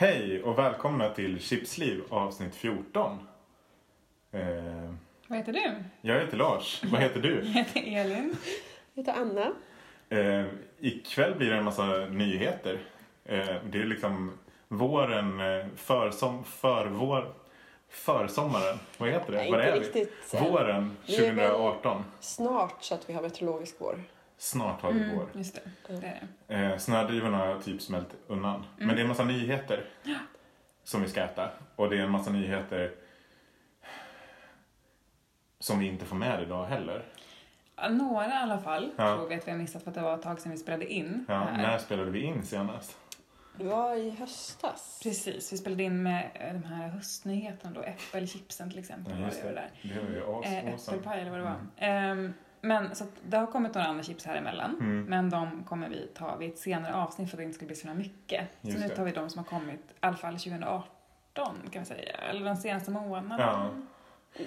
Hej och välkomna till Chipsliv avsnitt 14. Eh, Vad heter du? jag heter Lars. Vad heter du? Jag heter Elin. Jag heter Anna. Eh, ikväll blir det en massa nyheter. Eh, det är liksom våren, eh, försom, förvår, försommaren. Vad heter det? Nej, Vad inte är vi? riktigt. Våren Vi är väl- 2018. Snart så att vi har meteorologisk vår. Snart har vi vår. Mm, just det, det är det. Eh, snödrivorna har typ smält undan. Mm. Men det är en massa nyheter som vi ska äta. Och det är en massa nyheter som vi inte får med idag heller. Ja, några i alla fall Ja. tror vi att vi har missat för att det var ett tag sedan vi spelade in. Ja, när spelade vi in senast? Det var i höstas. Precis, vi spelade in med eh, de här höstnyheterna då, äppelchipsen till exempel. Ja, just det. det. där. Det var ju Eh, as- awesome. äppelpaj eller vad det var. Mm. Ehm, men så att det har kommit några andra chips här emellan. Mm. Men de kommer vi ta vid ett senare avsnitt för att det inte ska bli så mycket. Just så nu tar vi de som har kommit, i alla fall 2018 kan vi säga. Eller den senaste månaden. Ja.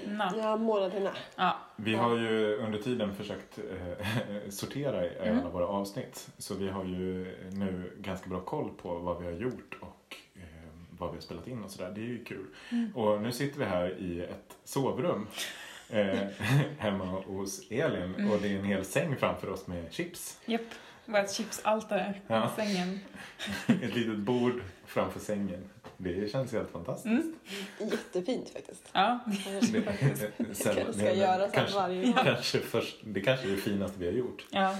Nå. Ja, månaderna. Ja. Vi har ju under tiden försökt eh, sortera i Mm. alla våra avsnitt. Så vi har ju nu ganska bra koll på vad vi har gjort och eh, vad vi har spelat in och sådär. Det är ju kul. Mm. Och nu sitter vi här i ett sovrum eh, hemma hos Elin Mm. och det är en hel säng framför oss med chips. Japp, vårt chipsaltare Ja. i sängen. Ett litet bord framför sängen. Det känns helt fantastiskt. Mm. Jättefint faktiskt. Ja, Det, Jag kanske ska göra så här kanske, varje gång. kanske först, det kanske är det finaste vi har gjort ja.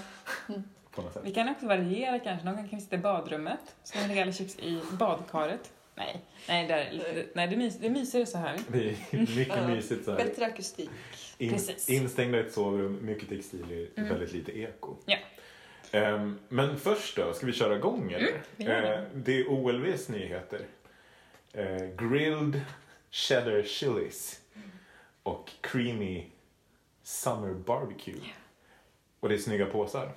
på något sätt. Vi kan också variera kanske. Någon gång kan vi sitta i badrummet. Så kan vi lägga alla chips i badkaret. Nej, nej, det, är lite, nej det, mys, det är mysigare så här. Det är mycket Ja. mysigt så här. Bättre akustik. In, Precis. instängda i ett sovrum, mycket textilier, Mm. väldigt lite eko. Ja. Ehm, men först då, ska vi köra igång eller? Mm, gör det. Är OLVs nyheter. Eh, grilled cheddar chilies och creamy summer barbecue. Och det är snygga påsar.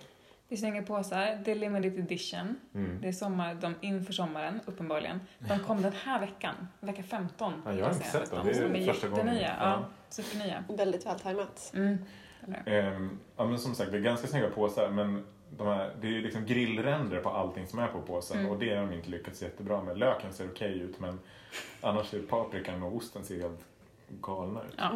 Är snygga påsar. Det är limited edition. Mm. Det är sommar, de inför sommaren, uppenbarligen. De kom den här veckan, vecka 15. Ja, jag har inte ser sett dem. att Det de är är första gången. Ja. Ja, supernya. Väldigt vältajmat. Mm. Ehm, ja, men som sagt, det är ganska snygga påsar men de här, det är ju liksom grillränder på allting som är på påsen Mm. och det har de inte lyckats jättebra med. Löken ser okej ut men annars är paprikan och osten ser helt galna ut. Ja.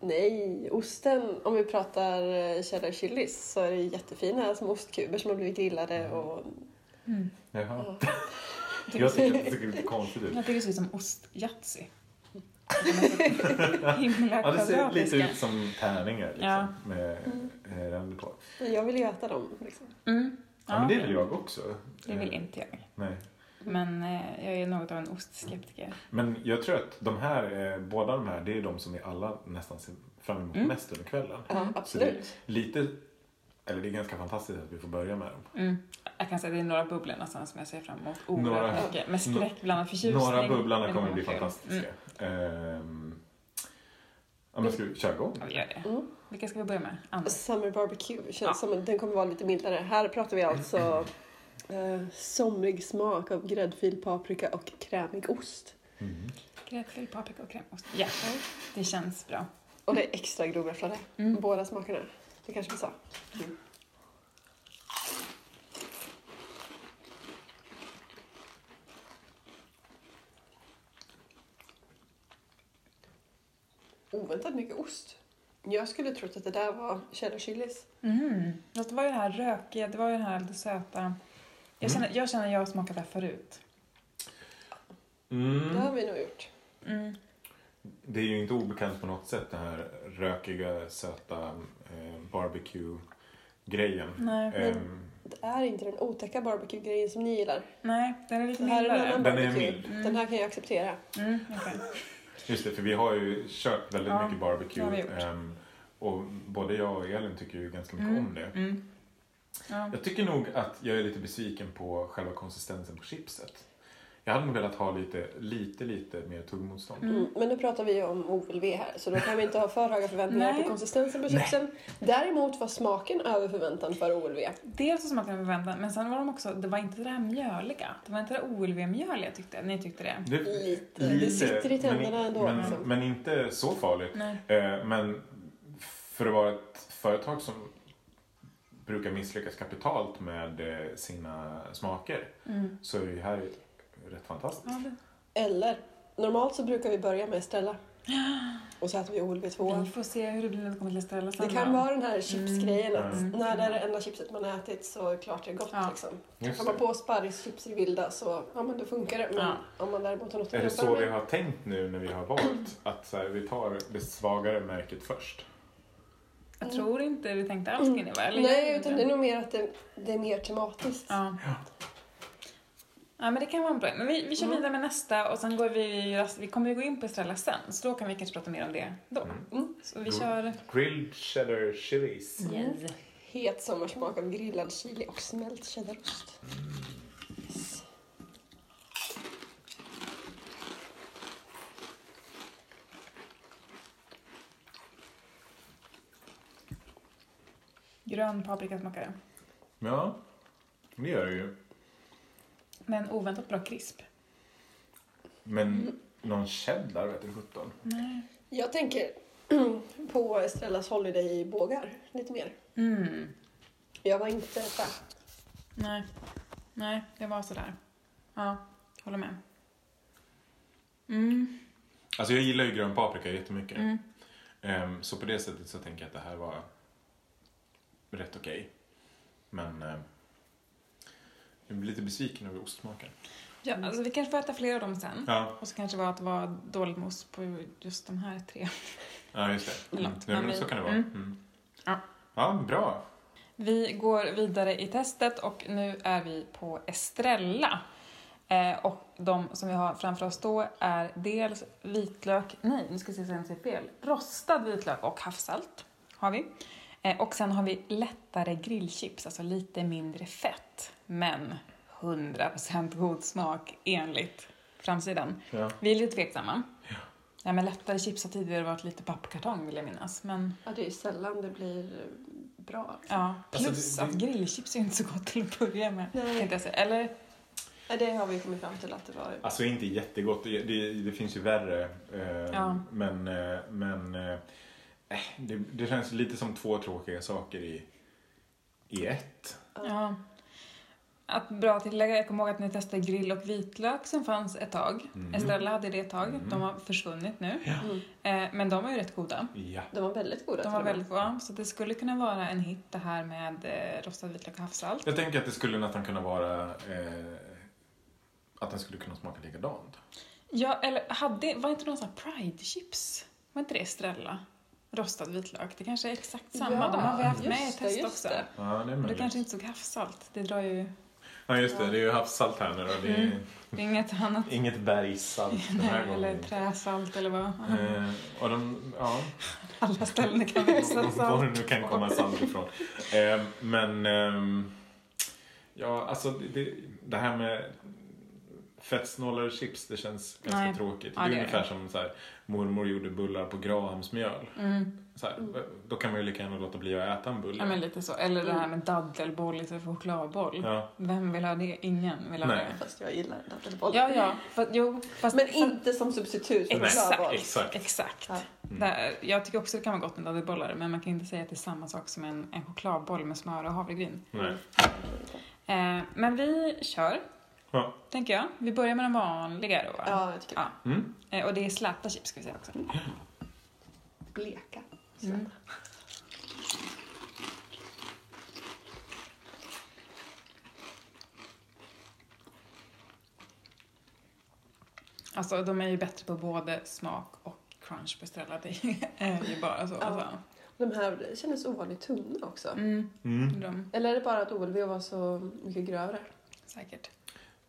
Nej, osten, om vi pratar eh, cheddar chilis så är det jättefina små ostkuber som har blivit grillade och... Mm. Jaha. Ja. Jag tycker det ser lite konstigt ut. Jag tycker det ser ut som ost-Yatzy. Himla Ja, det ser lite ut som tärningar liksom, Ja. med eh, ränder på. Jag vill ju äta dem. Liksom. Mm. Ja, men det vill jag också. Det vill Eh, inte jag. Nej. Men eh, jag är något av en ostskeptiker. Men jag tror att de här, eh, båda de här, det är de som vi alla nästan ser fram emot Mm. mest under kvällen. Ja, Så det är absolut. lite, eller det är ganska fantastiskt att vi får börja med dem. Mm. Jag kan säga att det är några bubblor nästan som jag ser fram emot oerhört Några- mycket. Med skräck blandad förtjusning. Några bubblarna kommer att bli kul. fantastiska. Mm. Ehm, ja, men ska vi köra igång? Ja, vi gör det. Mm. Vilka ska vi börja med? Anna? Summer barbecue känns Ja. som att den kommer vara lite mildare. Här pratar vi alltså eh, somrig smak av gräddfil, paprika och krämig ost. Mm. Gräddfil, paprika och krämost. Ja, det känns bra. Och det är extra grovräfflade. Mm. Båda smakerna. Det kanske vi sa. Mm. Oväntat mycket ost. Jag skulle trott att det där var cheddar chilis. Mm. Det var ju det här rökiga, det var ju det här lite söta. Jag känner, jag känner att jag har smakat det här förut. Det Mm. har vi nog gjort. Mm. Det är ju inte obekant på något sätt den här rökiga, söta eh, barbecue-grejen. Nej, Ehm, Det är inte den otäcka barbecue-grejen som ni gillar. nej, den är lite Det här är en mildare. annan Den är barbecue. mild. Mm. Den här kan jag acceptera. Mm, okej. just det, för vi har ju kört väldigt Ja, mycket det har barbecue. gjort. ehm, och både jag och Elin tycker ju ganska mycket Mm. om det. Mm. Ja. Jag tycker nog att jag är lite besviken på själva konsistensen på chipset. Jag hade nog velat ha lite, lite, lite mer tuggmotstånd. Mm. Mm. Men nu pratar vi ju om OLV här, så då kan vi inte ha för höga förväntningar Nej. på konsistensen på chipsen. Däremot var smaken över förväntan för OLV. Dels så smakade den förväntan, men sen var de också, det var inte det här mjöliga. Det var inte det OLV-mjöliga tyckte jag. Ni tyckte det? Det, Lite. Det sitter i tänderna men, ändå, Men, liksom. men inte så farligt. Nej. Eh, men för att vara ett företag som brukar misslyckas kapitalt med eh, sina smaker Mm. så är det här rätt fantastiskt. Eller, normalt så brukar vi börja med Estrella. Och så äter vi OLV2. vi får se hur det blir när det kommer till Estrella sen. Det kan vara den här chipsgrejen att Mm. när det är det enda chipset man har ätit så är det klart det är gott Ja. liksom. Har man på sparrischips i vilda så ja, men då funkar det. Men Ja. om man däremot har något att Är det så vi med- har tänkt nu när vi har valt? Att så här, vi tar det svagare märket först? Jag tror inte vi tänkte alls det va? Eller Nej, inte utan det är nog mer att det, det är mer tematiskt. Ja. Ja, men det kan vara en bra Men vi, vi kör Mm. vidare med nästa och sen går vi, vi kommer ju gå in på Estrella sen, så då kan vi kanske prata mer om det då. Mm. Mm. Så vi kör... Grilled cheddar chilies. Yes. Het sommarsmak av grillad chili och smält cheddarost. Yes. Grön paprika smakar det. Ja, det gör det ju. Men oväntat bra krisp. Men någon cheddar vet du sjutton. Nej. Jag tänker på Estrellas Holiday-bågar lite mer. Mm. Jag var inte fan. Nej. Nej, det var sådär. Ja, håller med. Mm. Alltså jag gillar ju grön paprika jättemycket. Mm. Ehm, så på det sättet så tänker jag att det här var rätt okej. Men ehm, jag blir lite besviken över ostsmaken. Ja, alltså vi kanske får äta fler av dem sen. Ja, Och så kanske det var att det var dåligt med ost på just de här tre. ja just det. Mm. Ja, Men så kan det vara. mm. Mm. Ja. ja, bra. Vi går vidare i testet och nu är vi på Estrella. Eh, och de som vi har framför oss då är dels vitlök, nej nu ska vi se så jag inte säger fel, rostad vitlök och havssalt har vi. Eh, och sen har vi lättare grillchips, alltså lite mindre fett, men 100% god smak enligt framsidan. Ja. Vi är lite tveksamma. Ja. men lättare chips har tidigare varit lite pappkartong vill jag minnas, men Ja, det är ju sällan det blir bra. liksom. Ja, Alltså, plus det- att det- grillchips är inte så gott till att börja med. Nej. Jag säga. Eller, Nej, det har vi kommit fram till att det var. Alltså inte jättegott. Det, det, det finns ju värre. Eh, Ja. Men, eh, men eh, det, det känns lite som två tråkiga saker i, i ett. ja. Att bra tillägga, jag kommer ihåg att ni testade grill och vitlök som fanns ett tag. Mm. Estrella hade det ett tag, Mm. de har försvunnit nu. Mm. Eh, men de var ju rätt goda. Ja. De var väldigt goda De var väldigt goda, så det skulle kunna vara en hit det här med eh, rostad vitlök och havssalt. Jag tänker att det skulle nästan kunna vara eh, att den skulle kunna smaka likadant. Ja, eller hade, var inte någon sån här Pride-chips? Var inte det Estrella? Rostad vitlök, det kanske är exakt samma. Ja, de har vi haft med i det, test också. det. Ja, det är det möjligt. kanske inte såg havssalt. Det drar ju... Ja, just det. Det är ju havssalt här nu då. Det är Mm. Det är inget annat. inget bergssalt den här Nej, eller gången. träsalt eller vad. Eh, och de, ja, Alla ställen kan visa var det salt. nu kan komma salt ifrån. Eh, men, ehm, ja, alltså det, det, det här med fettsnålare chips, det känns ganska Nej. tråkigt. Ja, det är det är ungefär det. som så här, mormor gjorde bullar på grahamsmjöl. Mm. Så här, Då kan man ju lika gärna låta bli att äta en bulle. Ja, men lite så. Eller det här med dadelboll istället för chokladboll. Ja. Vem vill ha det? Ingen vill ha Nej. det. Fast jag gillar dadelboll. Ja, ja. Fast, jo, fast, Men inte som substitut för chokladboll. exakt. Exakt. Ja. Mm. Där, jag tycker också det kan vara gott med dadelbollar, men man kan inte säga att det är samma sak som en, en chokladboll med smör och havregryn. Nej. Eh, men vi kör, Ja. tänker jag. Vi börjar med de vanliga då? Ja, jag tycker Ja. Mm. Eh, och det är släta chips, ska vi säga också. bleka. Mm. Alltså, de är ju bättre på både smak och crunch på Estrella. Det är ju bara så. Ja. Alltså. De här kändes ovanligt tunna också. Mm, Mm. Eller är det bara att OLV var så mycket grövre? säkert.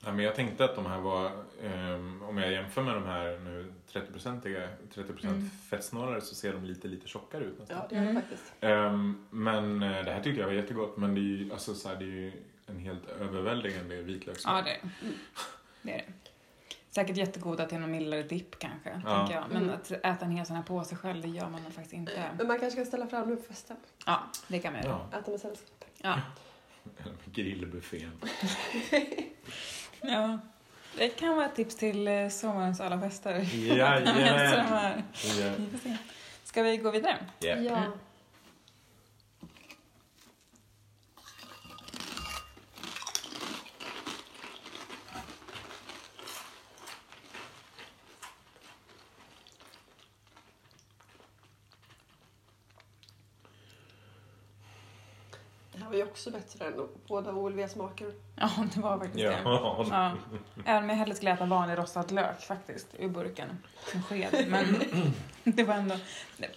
Ja, men jag tänkte att de här var, ehm, om jag jämför med de här nu 30-procentiga, 30% Mm. fettsnålare så ser de lite, lite tjockare ut nästan. Ja, det är det Mm. faktiskt. Ehm, men eh, det här tyckte jag var jättegott, men det är ju, alltså, så här, det är ju en helt överväldigande vitlökssmak. Ja, det är det. Det är det. Säkert jättegoda till någon mildare dipp kanske, Ja. tänker jag. Men Mm. att äta en hel sån här påse själv, det gör man faktiskt inte. Men man kanske kan ställa fram det på festen. Ja, det kan man göra. Ja, Äta med sällskap. Ja. grillbuffén. ja. Det kan vara ett tips till eh, sommarens alla fester. Jajamän! Ska vi gå vidare? Yeah. Ja. Här var ju också bättre än båda OLV-smaker. Ja, det var faktiskt det. Ja. Ja. Även om jag hellre skulle äta vanlig rostad lök faktiskt, ur burken. Med sked. Men det var ändå...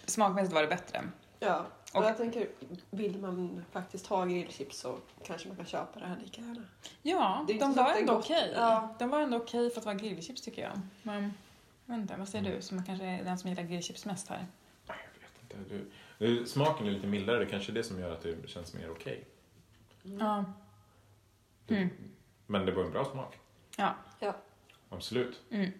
Smakmässigt var det bättre. Ja, och, Och- jag tänker, vill man faktiskt ha grillchips så kanske man kan köpa det här lika gärna. Ja, de var ändå gott. okej. Ja. De var ändå okej för att vara grillchips tycker jag. Men, inte, vad säger du som kanske är den som gillar grillchips mest här? Jag vet inte. Du, smaken är lite mildare, det kanske är det som gör att det känns mer okej. Ja. Det- Mm. Men det var en bra smak. Ja. Absolut. Mm.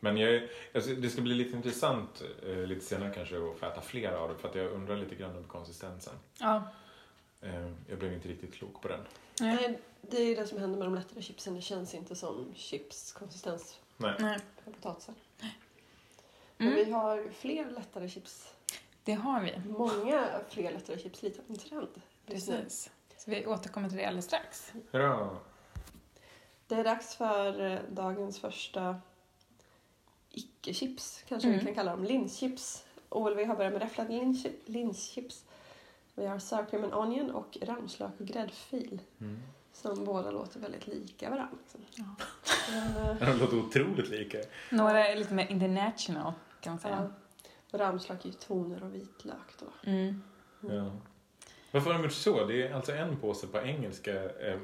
Men jag, alltså, det ska bli lite intressant eh, lite senare kanske att få äta fler av det för att jag undrar lite grann över konsistensen. Ja. Eh, jag blev inte riktigt klok på den. Nej. Nej, det är ju det som händer med de lättare chipsen. Det känns inte som chipskonsistens Nej. Nej. på potatisen. Men Mm. vi har fler lättare chips. Det har vi. Många fler lättare chips. Lite av en trend. Precis. Så vi återkommer till det alldeles strax. Hurra! Det är dags för eh, dagens första icke-chips, kanske Mm. vi kan kalla dem. Linschips. OLV har börjat med räfflade linschi- linschips. Vi har sour cream and onion och ramslök och gräddfil. Mm. Som båda låter väldigt lika varandra. Liksom. Ja. Men, eh, De låter otroligt lika. Några är lite mer international kan man ja. Och ramslök är ju toner och vitlök då. Mm. Ja. Varför har de gjort så? Det är alltså en påse på engelska eh,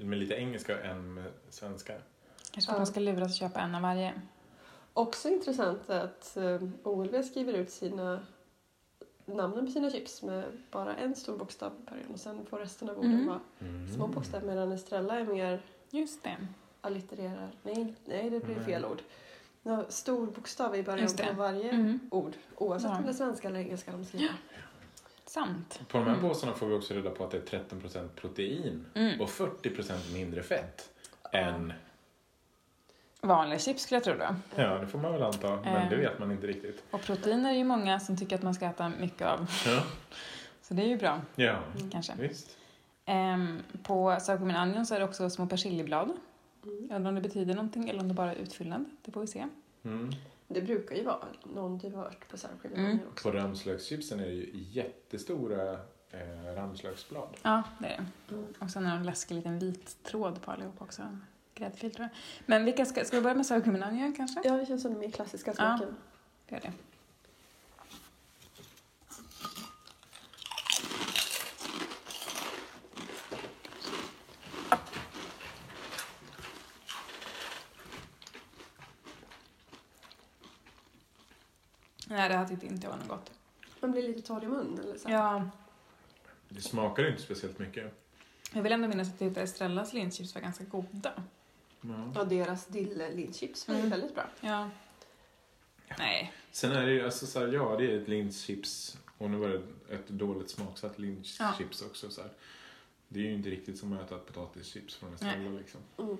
med lite engelska och en med svenska. Kanske för att man ska luras att köpa en av varje. Också intressant att eh, OLV skriver ut sina namnen på sina chips med bara en stor bokstav i början och sen får resten av orden Mm. vara små bokstäver medan Estrella är mer Just det. allittererar. Nej, nej det blir fel ord. Nå, stor bokstav i början det. på varje Mm. ord oavsett Ja. om det är svenska eller engelska de skriver. Sant. På de här Mm. påsarna får vi också reda på att det är 13% protein Mm. och 40% mindre fett än... Vanliga chips skulle jag tro då. Ja, det får man väl anta, men det Eh. vet man inte riktigt. Och proteiner är ju många som tycker att man ska äta mycket av. Ja, Så det är ju bra, ja kanske. visst. Ehm, på and onion så är det också små persiljeblad. Mm. Jag undrar om det betyder någonting eller om det bara är utfyllnad. Det får vi se. Mm. Det brukar ju vara någon duvört på sour cream Mm. mm. också. På ramslökschipsen är det ju jättestora eh, ramslöksblad. Ja, det är det. Mm. Och sen har en läskig liten vit tråd på allihop också. Gräddfil tror jag. Men vilka ska, ska vi börja med sour cream and onion kanske? Ja, det känns som den mer klassiska smaken. Gör det. Nej, det här tyckte inte jag var något gott. Man blir lite torr i mun eller så. Ja, Det smakar ju inte speciellt mycket. jag vill ändå minnas att typ Estrellas linschips var ganska goda. Ja. Ja, deras dill-linschips var Mm. väldigt bra. Ja. Nej. Sen är det ju, alltså så här, ja det är ett linschips och nu var det ett dåligt smaksatt linschips också. Så här. Det är ju inte riktigt som att äta ett potatischips från ställe liksom. Mm.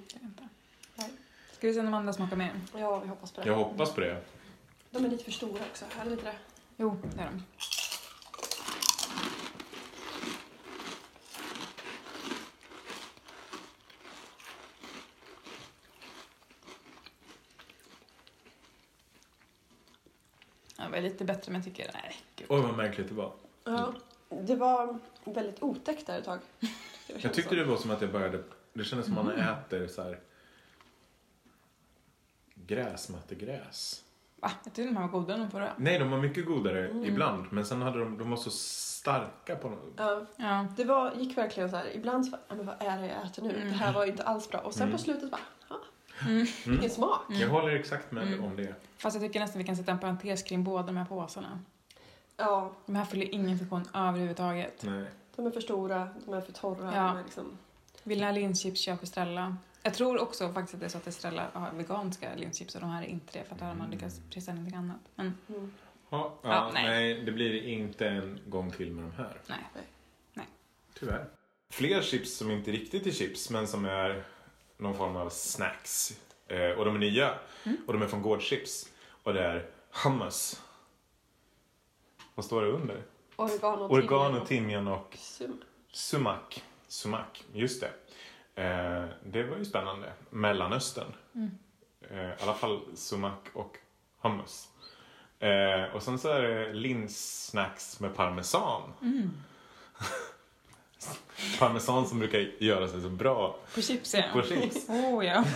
Ska vi se om de andra smakar mer? Ja, vi hoppas på det. Jag hoppas på det. De är lite för stora också. Är det inte det? Jo, det är de. Ja, det var lite bättre men jag tycker, nej gud. Oj vad märkligt det var. Ja. Det var väldigt otäckt där ett tag. Jag tyckte det var som att jag började, det kändes som att man äter så här gräsmattegräs. Va? Jag tyckte de här var godare än de förra. Nej, de var mycket godare Mm. ibland, men sen hade de, de var så starka på något. Ja, Ja. det var, gick verkligen så här. Ibland så bara, "Ja, men vad är det jag äter nu? Mm. Det här var ju inte alls bra. Och sen Mm. på slutet bara, ja, Mm. vilken smak. Jag håller exakt med Mm. om det. Fast jag tycker nästan vi kan sätta en parentes kring båda de här påsarna. Ja, De här fyller ingen funktion överhuvudtaget. Nej. de är för stora, de är för torra. Ja. De är liksom, Vill ni ha linschips, köp Estrella. Jag tror också faktiskt att det är så att Estrella har veganska linschips och de här är inte det för att då har man lyckats pressa in någonting annat. Men mm. Ja, ja, Ja, nej. nej. det blir inte en gång till med de här. nej. Tyvärr. Fler chips som inte riktigt är chips, men som är någon form av snacks. Eh, och de är nya. Mm. Och de är från Gårdchips. Och det är hummus. Vad står det under? Oregano, Oregano, timjan och Sum. sumak. Sumak, just det. Eh, det var ju spännande. Mellanöstern. Mm. Eh, I alla fall sumak och hummus. Eh, och sen så är det linssnacks med parmesan. Mm. parmesan som brukar göra sig så bra På chips, ja. på chips. Oh, ja.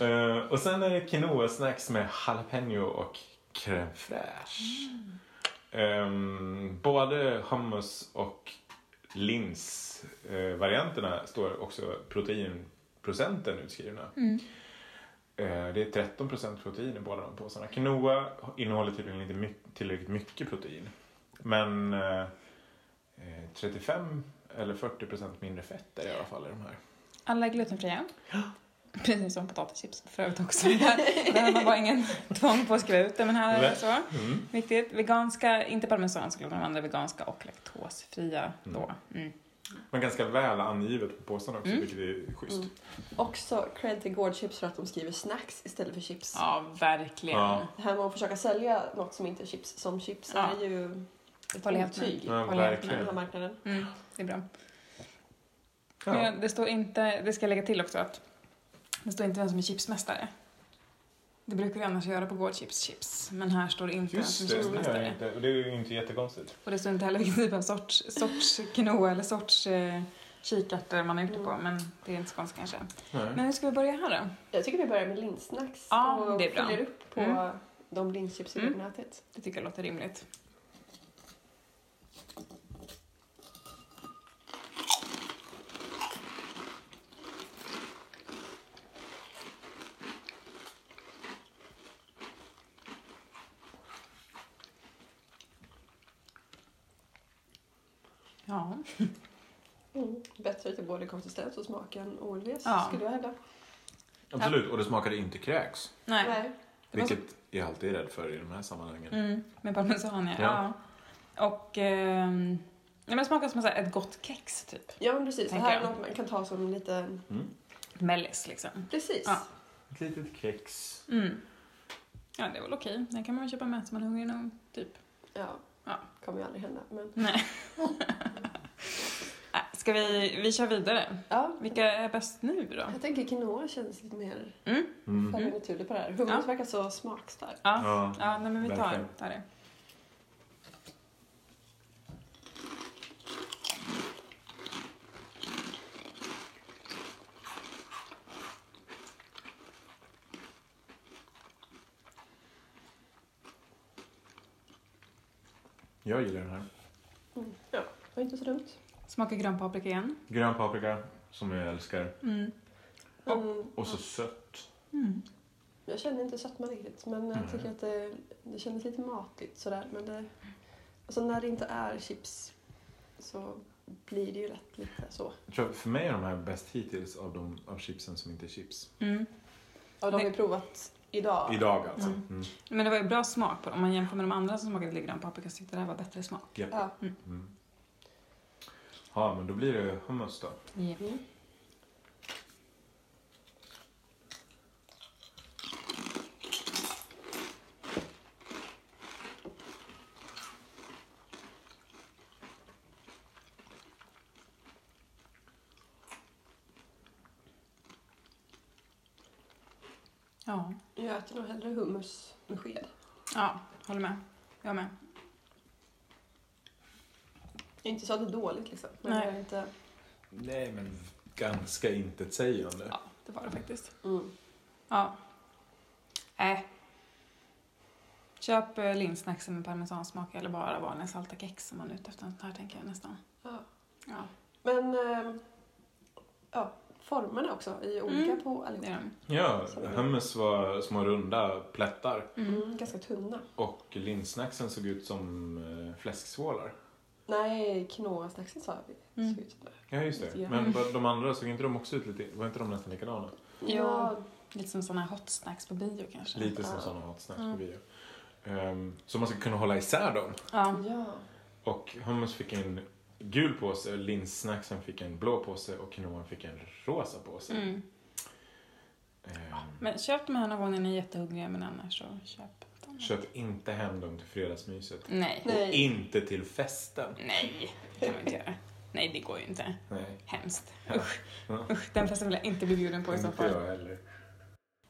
Eh, och sen är det quinoa-snacks med jalapeno och crème fraîche. Ehm, både hummus och lins-varianterna står också proteinprocenten utskrivna. Mm. Eh, det är 13% protein i båda de påsarna. Quinoa innehåller tydligen inte tillräckligt mycket protein. Men eh, eh, 35 eller 40% mindre fett är det i alla fall i de här. Alla är glutenfria. Precis som potatischips för övrigt också. Där man bara ingen tvång på att skriva ut det, men här är det så. Mm. Viktigt. Veganska, inte parmesan såklart, de andra veganska och laktosfria då. Mm. Men ganska väl angivet på påsen också, Mm. vilket är schysst. Mm. Också cred till Gårdchips för att de skriver snacks istället för chips. Ja, verkligen. Ja. Det här med att försöka sälja något som inte är chips som chips Ja. är ju ett otyg Ja, på verkligen. den här marknaden. Mm, det är bra. Ja. Men det står inte, det ska jag lägga till också att det står inte vem som är chipsmästare. Det brukar vi annars göra på Gårdchips chips, men här står det inte Just är det, det gör jag inte. Och det är ju inte jättekonstigt. Och det står inte heller vilken typ av sorts, sorts quinoa eller sorts eh, kikärtor man gjort det på, Mm. men det är inte så konstigt kanske. Nej. Men hur ska vi börja här då? Jag tycker vi börjar med linssnacks Ja, och det är bra. följer upp på Mm. de linschips vi mm. ätit. Det tycker jag låter rimligt. Ja, Mm. Bättre till både konsistens och smak än OLVs Ja. skulle jag hävda. Absolut, och det smakade inte kräks. nej. Nej. Så- Vilket jag alltid är rädd för i de här sammanhangen. Mm, med parmesan, ja. Ja. Och... men det smakar som ett gott kex, typ. Ja men precis, det här är något man kan ta som lite... Mm. Mellis, liksom. Precis. Ja. Ett litet kex. Mm. Ja, det är väl okej. Den kan man väl köpa med som man är hungrig någon, typ. Ja. Ja. kommer ju aldrig hända. Men... Nej. Ska vi, vi kör vidare? Ja. Vilka är bäst nu då? Jag tänker quinoa känns lite mer Mm? Mm. faller naturligt på det här. Hummus Ja. verkar så smakstark. Ja, Ja. ja nej, men vi tar, tar det. Jag gillar den här. Mm. Ja, det var inte så dumt. Smakar grön paprika igen. Grön paprika, som jag älskar. Mm. Mm. Och så sött. Mm. Jag känner inte sötma riktigt men jag tycker att det, det kändes lite matligt sådär. Men det, alltså när det inte är chips så blir det ju lätt lite så. Jag tror för mig är de här bäst hittills av, de, av chipsen som inte är chips. Mm. Och de vi provat idag. Idag alltså. Mm. Mm. Men det var ju bra smak på dem. Om man jämför med de andra som smakade lite grön paprika så tyckte jag det här var bättre smak. Japp. Ja. Mm. Ja, men då blir det hummus då. Yep. Mm. Ja. Jag äter nog hellre hummus med sked. ja, håller med. Jag med. Inte så att det är dåligt liksom. Men Nej. det är inte... Nej, men ganska intetsägande. Ja, det var det faktiskt. Mm. Ja. Äh. Köp eh, linssnacksen med parmesansmak eller bara vanliga salta kex som man är ute efter. Här tänker jag nästan. Ja. Ja, Men ehm, ja, formerna också är olika Mm. på allihopa. Ja, hummus var små runda plättar. Mm. Ganska tunna. Och linssnacksen såg ut som eh, fläsksvålar. Nej, quinoa-snacksen sa vi. Mm. Det. Ja, just det. Men vad- de andra, såg inte de också ut lite... Var inte de nästan likadana? Ja, Lite som här hot snacks på bio kanske. Lite som Ja. sådana hot snacks Ja. på bio. Ehm, så man ska kunna hålla isär dem. Ja. ja. Och hummus fick en gul påse, linssnacksen fick en blå påse och quinoa fick en rosa påse. Mm. Ehm, Men köp de här någon gång när ni är jättehungriga men annars så köp. Köp inte hem dem till fredagsmyset. Nej. Nej. Och inte till festen. Nej, det kan man inte göra. Nej, det går ju inte. Nej, Hemskt. Usch. Ja. Usch, den festen vill jag inte bli bjuden på i så inte fall. jag heller.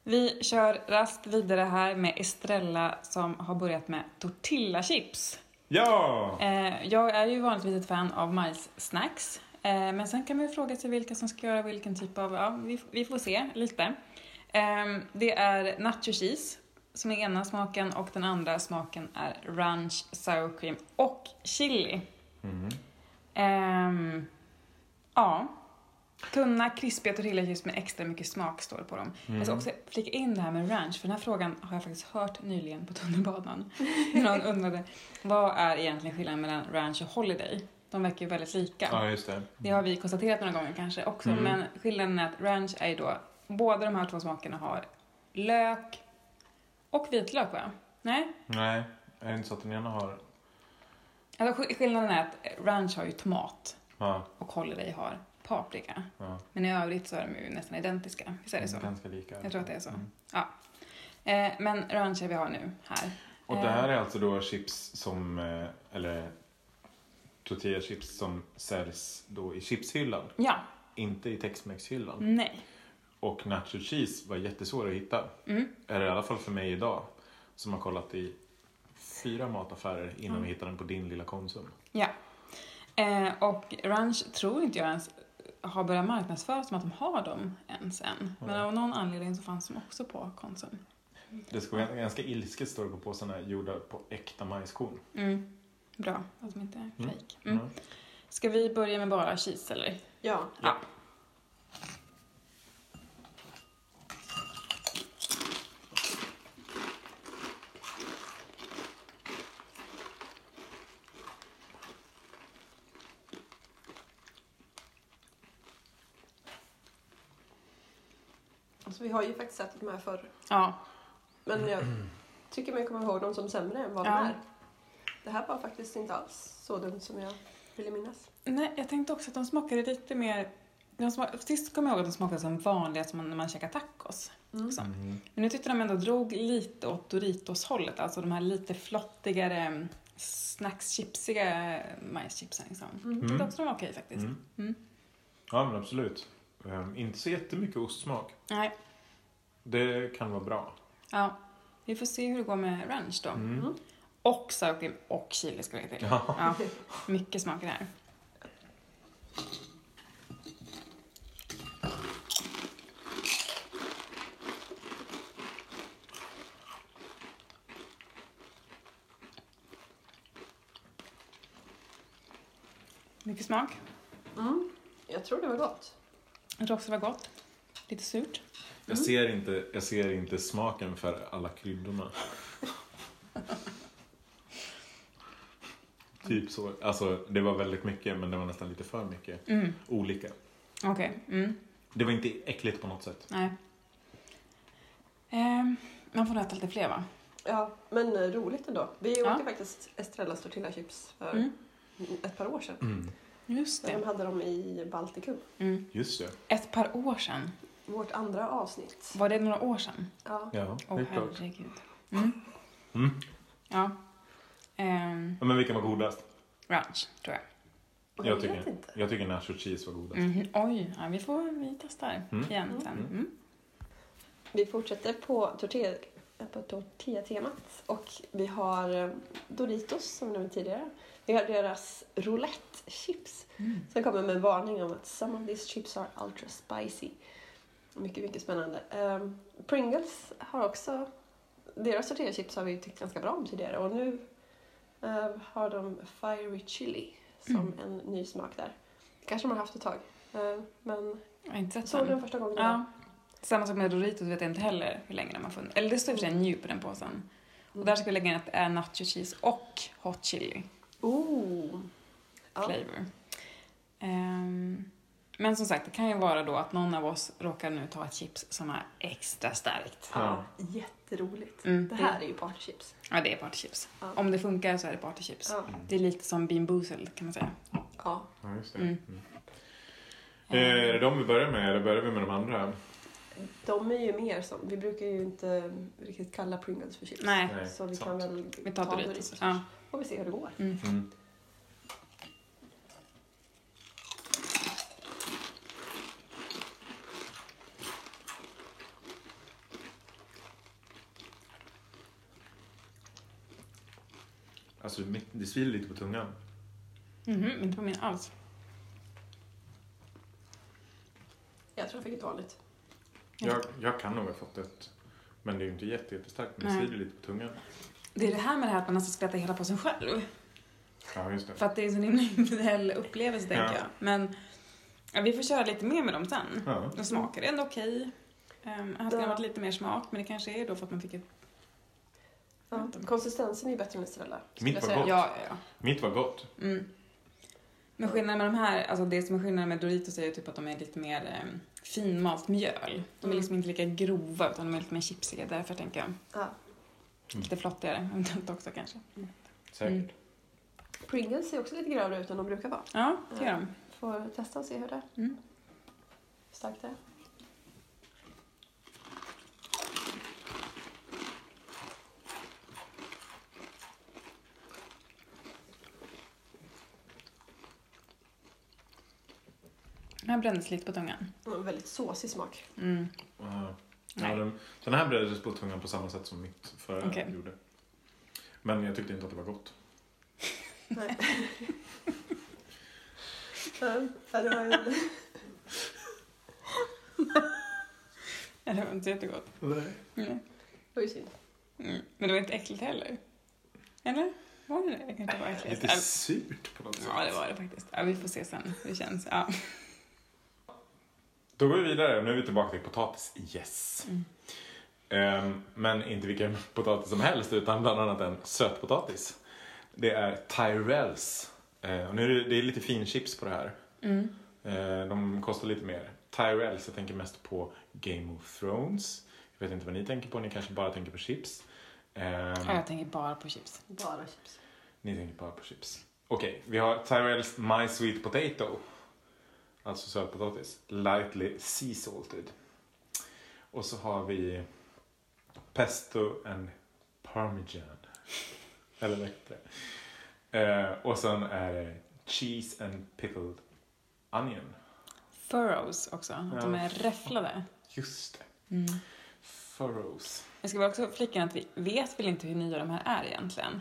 Vi kör raskt vidare här med Estrella som har börjat med tortillachips. Ja! Eh, jag är ju vanligtvis ett fan av majssnacks. Eh, men sen kan man ju fråga sig vilka som ska göra vilken typ av, ja, vi, vi får se lite. Eh, det är nacho cheese som är ena smaken och den andra smaken är ranch, sour cream och chili. Mm. Ehm, ja. Tunna, krispiga tortillachips med extra mycket smak står det på dem. Mm. Jag ska också flika in det här med ranch, för den här frågan har jag faktiskt hört nyligen på tunnelbanan. Någon undrade vad är egentligen skillnaden mellan ranch och holiday? De verkar ju väldigt lika. Ja, just det. Det har vi konstaterat några gånger kanske också, Mm. men skillnaden är att ranch är ju då, båda de här två smakerna har lök och vitlök va? Nej? Nej, är det inte så att den ena har... Alltså sk- skillnaden är att ranch har ju tomat Ja, och holiday har paprika. ja. Men i övrigt så är de ju nästan identiska. Visst är det så? Ganska lika. Jag tror att det är så. Mm. Eh, men ranch är vi har nu här. Och det här är alltså då chips som, eh, eller tortillachips som säljs då i chipshyllan, Ja, inte i Tex-Mex-hyllan. nej. Och nacho cheese var jättesvår att hitta. Mm. Är det i alla fall för mig idag, som har kollat i fyra mataffärer innan Mm. vi hittade den på din lilla Konsum. Ja. Eh, och ranch tror inte jag ens har börjat marknadsföras som att de har dem ens än. Men Mm. av någon anledning så fanns de också på Konsum. Det ska vara ganska ilsket står det på påsarna, gjorda på äkta majskorn. Mm. Bra att de inte är Mm. fake. Mm. Mm. Ska vi börja med bara cheese eller? Ja. Ja. Alltså, vi har ju faktiskt sett de här förr. Ja. Men jag tycker mig komma ihåg dem som sämre än vad Ja. de är. Det här var faktiskt inte alls så dumt som jag ville minnas. Nej, jag tänkte också att de smakade lite mer... De smak... Sist kom jag ihåg att de smakade som vanliga som när man käkar tacos. Mm. Så. Mm. Men nu tyckte de ändå drog lite åt Doritos-hållet. Alltså de här lite flottigare, snackschipsiga majschipsen. Liksom. Mm. Jag tyckte också de var okej faktiskt. Mm. Mm. Ja, men absolut. Um, inte så jättemycket ostsmak. Nej, Det kan vara bra. ja. Vi får se hur det går med ranch då. Mm. Mm. Och sour cream och chili ska vi till. Ja. Ja, mycket smaker här. Mycket smak. Mm. Jag tror det var gott. Jag tror också det var gott. Lite surt. Jag, ser inte, jag ser inte smaken för alla kryddorna. typ så. Alltså, det var väldigt mycket, men det var nästan lite för mycket. Mm. Olika. Okej. Mm. Det var inte äckligt på något sätt. Nej. Ehm, man får äta lite fler va? Ja, men eh, roligt ändå. Vi Ja. åt ju faktiskt Estrellas tortillachips för Mm. ett par år sedan. Mm. Just När de det. hade dem i Baltikum. Mm. Just det. Ett par år sedan. Vårt andra avsnitt. Var det några år sedan? Ja. Ja, Åh klart. herregud. Mm. Mm. Ja. Ehm, Ja, Men vilken var godast? ranch, tror jag. Och Jag vet tycker, inte. jag tycker nacho cheese var godast. Mhm. Oj, ja, vi får vi testar Mm. igen Mm. sen. Mm. Vi fortsätter på tortilla, på tortilla-temat. Och vi har eh, Doritos, som vi nämnde tidigare. Vi har deras roulette chips. Mm. Sen kommer med en varning om att some of these chips are ultra spicy. Mycket, mycket spännande. Ehm, Pringles har också... Deras tortillachips har vi tyckt ganska bra om tidigare. Och nu eh, har de Fiery Chili som Mm. en ny smak där. kanske de har haft ett tag. Eh, men Jag inte sett såg den första gången. Ja. Samma sak med Doritos vet jag inte heller hur länge de har funnits. Eller det står i och för sig new på den påsen. Och där ska vi lägga in att det är nacho cheese och hot chili Oh. Ja. flavor. Men som sagt, det kan ju vara då att någon av oss råkar nu ta ett chips som är extra starkt. Ja, jätteroligt. Mm. Det här är ju partychips. Ja, det är partychips. Ja. Om det funkar så är det partychips. Ja. Det är lite som Bean Boozled kan man säga. ja. Ja, just det. Mm. Mm. Eh, är det de vi börjar med eller börjar vi med de andra? De är ju mer som, vi brukar ju inte riktigt kalla Pringles för chips. Nej, Så vi kan väl vi tar Doritos. Ja. Får vi se hur det går. Mm. Mitt- det svider lite på tungan. Mhm, inte på min alls. Jag tror jag fick ett vanligt. Jag, jag kan nog ha fått ett. Men det är ju inte jätte, jättestarkt. Men det Nej. svider lite på tungan. Det är det här med det här att man nästan ska äta hela påsen själv. Ja, just det. För att det är en sån himla individuell upplevelse, tänker Ja. jag. Men ja, vi får köra lite mer med dem sen. Ja. De smakar ändå okej. Um, jag hade Ja. varit lite mer smak, men det kanske är då för att man fick ett... Ja. Konsistensen är ju bättre med Estrella. Mitt var gott. Ja, ja, Mitt var gott. Mm. Men skillnaden med de här, alltså det som är skillnaden med Doritos är ju typ att de är lite mer um, finmalt mjöl. De är Mm. liksom inte lika grova, utan de är lite mer chipsiga. Därför tänker jag Ja. lite flottigare, eventuellt också kanske. Säkert. Mm. Pringles ser också lite grövre ut än de brukar vara. Ja, det gör de. Får testa och se hur det är. Mm. Starkt det är. Den här brändes lite på tungan. Det var en väldigt såsig smak. Mm. Ja. Ja, Nej. den, den här brändes på tungan på samma sätt som mitt förra Okej. gjorde. Men jag tyckte inte att det var gott. Nej. Ja, det var ju... Ja, det var inte jättegott. Nej. Nej. Det var ju synd. Mm. Men det var inte äckligt heller. Eller? Var det det? Det kan inte vara äckligt. Lite surt på något sätt. Ja, det var det faktiskt. Ja, vi får se sen hur det känns. Ja. Då går vi vidare. Nu är vi tillbaka till potatis. Yes. Mm. Ehm, men inte vilken potatis som helst utan bland annat en sötpotatis. Det är Tyrells. Eh, och nu är det, det är lite finchips på det här. Mm. Eh, de kostar lite mer. Tyrells, jag tänker mest på Game of Thrones. Jag vet inte vad ni tänker på, ni kanske bara tänker på chips. Ja, jag tänker bara på chips. Bara chips. Ni tänker bara på chips. Okej, vi har Tyrells My Sweet Potato. Alltså sötpotatis. Lightly sea salted. Och så har vi Pesto and Parmesan. Eller det? Eh, och sen är det Cheese and Pickled Onion. Furrows också, att de Ja. är räfflade. Just det. Mm. Furrows. Jag ska väl också flika att vi vet väl inte hur nya de här är egentligen.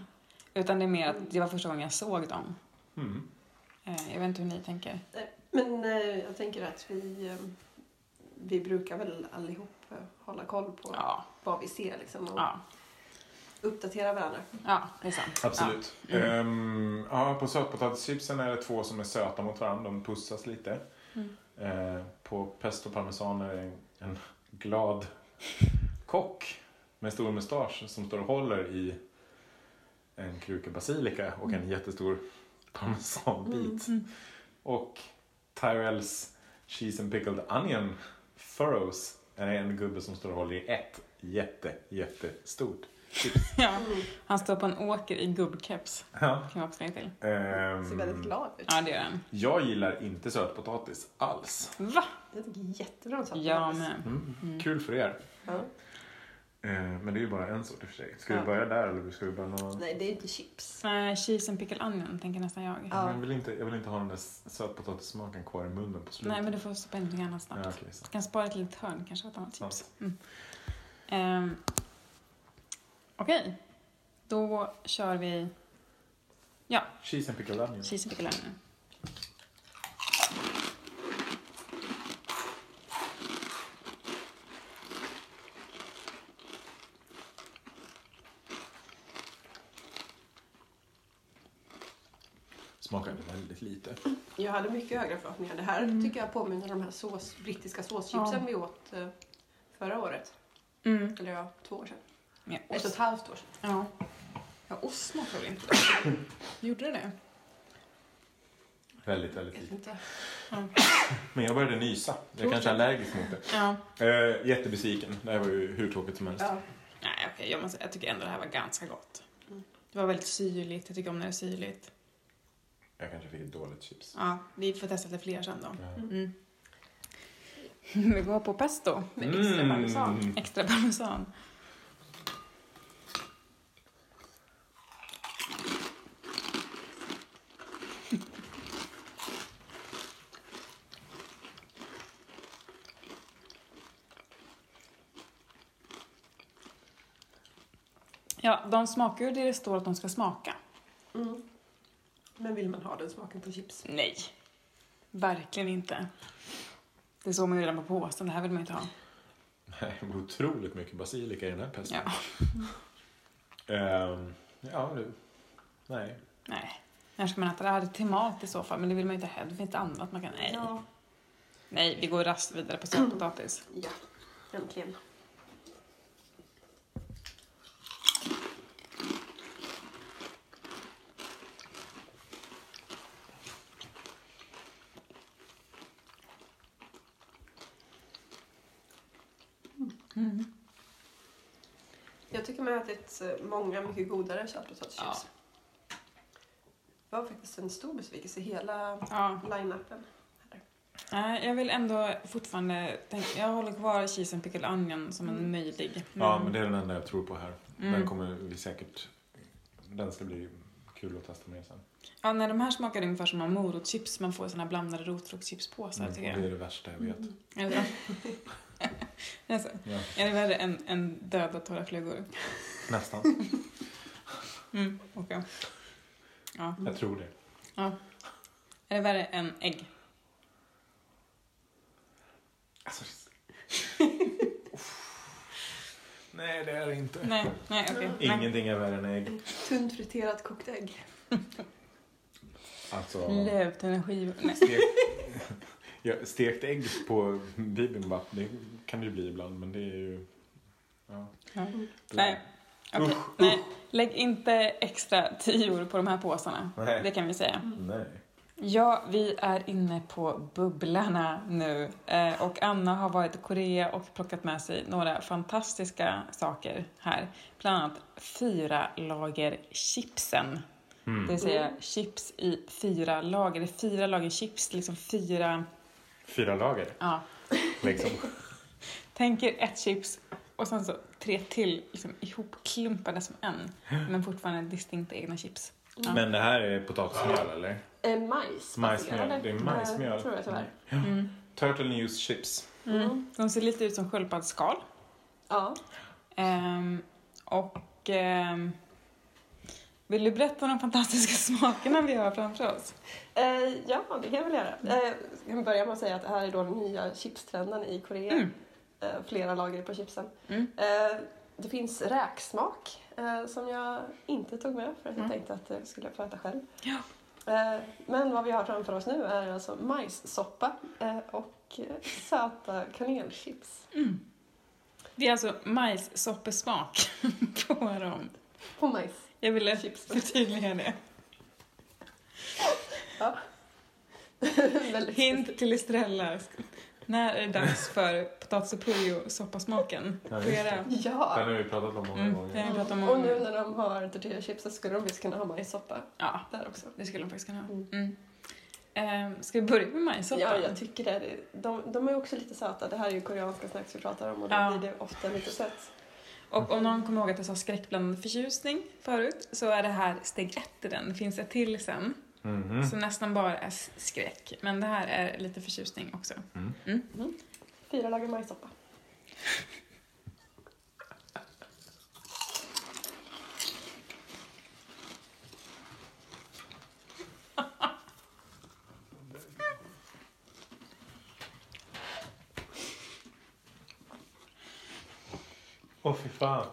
Utan det är mer att det var första gången jag såg dem. Mm. Eh, Jag vet inte hur ni tänker. Men eh, jag tänker att vi, eh, vi brukar väl allihop eh, hålla koll på Ja, vad vi ser liksom, och ja, uppdatera varandra. ja det är sant. Absolut. Ja. Mm. Ehm, ja, på sötpotatischipsen är det två som är söta mot varandra. De pussas lite. Mm. Eh, på pesto parmesan är det en, en glad kock med stor mustasch som står och håller i en kruka basilika och en jättestor parmesanbit. Mm. Och Tyrells Cheese and Pickled Onion Furrows är en gubbe som står och håller i ett jätte, jättestort chips. Ja, han står på en åker i gubbkeps. Ja. Kan jag också lägga till. Ehm, Ser väldigt glad ut. Ja, det gör han. Jag gillar inte sötpotatis alls. Va? Jag tycker jättebra om saker. Jag med. Mm. Mm. Kul för er. Ja. Eh, men det är ju bara en sort i och för sig. Ska Ja. vi börja där eller ska vi börja någon... Nej, det är inte chips. Uh, cheese and pickle onion tänker nästan jag. Ja. Jag, vill inte, jag vill inte ha den där sötpotatissmaken kvar i munnen på slutet. Nej, men du får stoppa in någonting annat snabbt. Ja, okej, så. Du kan spara ett litet hörn kanske, ett annat chips. Mm. Ehm, Okej, då kör vi Cheese and pickled onion. cheese and pickle onion. Smakade väldigt lite. Jag hade mycket högre förhoppningar. Det här Mm. tycker jag påminner om de här sås, brittiska såschipsen Ja. vi åt eh, förra året. Mm. Eller ja, två år sedan. Ett och ett halvt år sedan. Ja. ja, ost smakar väl inte Gjorde det det? Väldigt, väldigt lite. inte. Men jag började nysa. Jag kanske är allergisk mot det. Ja. Eh, jättebesviken. Det här var ju hur tråkigt som helst. Ja. Nej, okej, jag, måste, jag tycker ändå det här var ganska gott. Mm. Det var väldigt syrligt, jag tycker om när det är syrligt. Jag kanske fick ett dåligt chips. Ja, vi får testa lite fler sen då. Ja. Mm. Vi går på pesto. Med extra parmesan. Mm. Extra parmesan. Ja, de smakar ju det det står att de ska smaka. Men vill man ha den smaken på chips? Nej, verkligen inte. Det såg man ju redan på påsen, det här vill man ju inte ha. Nej, det var otroligt mycket basilika i den här pesten. Ja. Ehm, ja, du. Nej. Nej. När ska man äta det här? Till mat i så fall, men det vill man ju inte ha. Det finns annat man kan... Nej. Ja. Nej, vi går rast vidare på sötpotatis. ja, äntligen. Mm. Jag tycker man har ätit eh, många mycket godare sötpotatischips. Det var faktiskt en stor besvikelse, hela Ja. line-upen. Nej, jag vill ändå fortfarande... Tänka, jag håller kvar cheese and pickle onion som en Mm. möjlig. Ja, men det är den enda jag tror på här. Den Mm. kommer vi säkert... Den ska bli kul att testa mer sen. Ja, nej, de här smakar ungefär som morotschips. Man får såna blandade rotfruktschipspåsar, Mm, tycker det är jag. det värsta jag vet. Så? alltså, Ja, är det värre än, än döda torra flugor? nästan. Mm, okej. Ja. Jag tror det. Är det värre än ägg? Alltså, Nej, det är det inte. Nej, nej. Nej. Ingenting är värre än ägg. Tunt friterat kokt ägg. Alltså, Lövtunneskivor. Nej. Stek... ja, stekt ägg på bibimbap, det kan det ju bli ibland, men det är ju... Ja. Ja. Nej. Okej, Usch, nej. Lägg inte extra tior på de här påsarna. Nej. Det kan vi säga. Nej. Ja, vi är inne på bubblarna nu. Eh, och Anna har varit i Korea och plockat med sig några fantastiska saker här. Bland annat fyra lager chipsen. Det Mm. vill säga chips i fyra lager. Det är fyra lager chips, liksom fyra... Fyra lager, Ja. liksom. Tänk er ett chips och sen så tre till liksom ihopklumpade som en. Men fortfarande distinkta egna chips. Ja. Men det här är potatismjöl, eller? Eh, majs. Majsmjöl, det är majsmjöl. Eh, tror jag tyvärr. Mm. Turtle News chips. Mm. De ser lite ut som sköldpaddsskal. Ja. Ehm, och ehm, vill du berätta om de fantastiska smakerna vi har framför oss? Eh, ja, det kan jag väl göra. Eh, jag kan börja med att säga att det här är då den nya chipstrenden i Korea. Mm. Eh, flera lager på chipsen. Mm. Eh, det finns räksmak eh, som jag inte tog med för att jag Mm. tänkte att jag skulle få äta själv. Ja. Eh, men vad vi har framför oss nu är alltså majssoppa och söta kanelchips Mm. Det är alltså majssoppesmak på dem. på majs. Jag ville Chips. förtydliga det. Ja. Hint till Estrella. När är det dags för potatis och pujo soppasmaken? Ja. Ja! Den har vi pratat om många Mm, gånger. pratat om Och nu när de har tortillachips så skulle de visst kunna ha majssoppa Ja, där också. det skulle de faktiskt kunna ha. Mm. Mm. Ehm, ska vi börja med majssoppan? Ja, jag tycker det. De, de är också lite söta. Det här är ju koreanska snacks vi pratar om och då Ja. blir det ofta lite sött. Och om någon kommer ihåg att jag sa skräckblandad förtjusning förut så är det här steg ett i den. Det finns ett till sen Mhm. som nästan bara är skräck. Men det här är lite förtjusning också. Mm. Mm. Fyra lager majssoppa. Åh fy fan.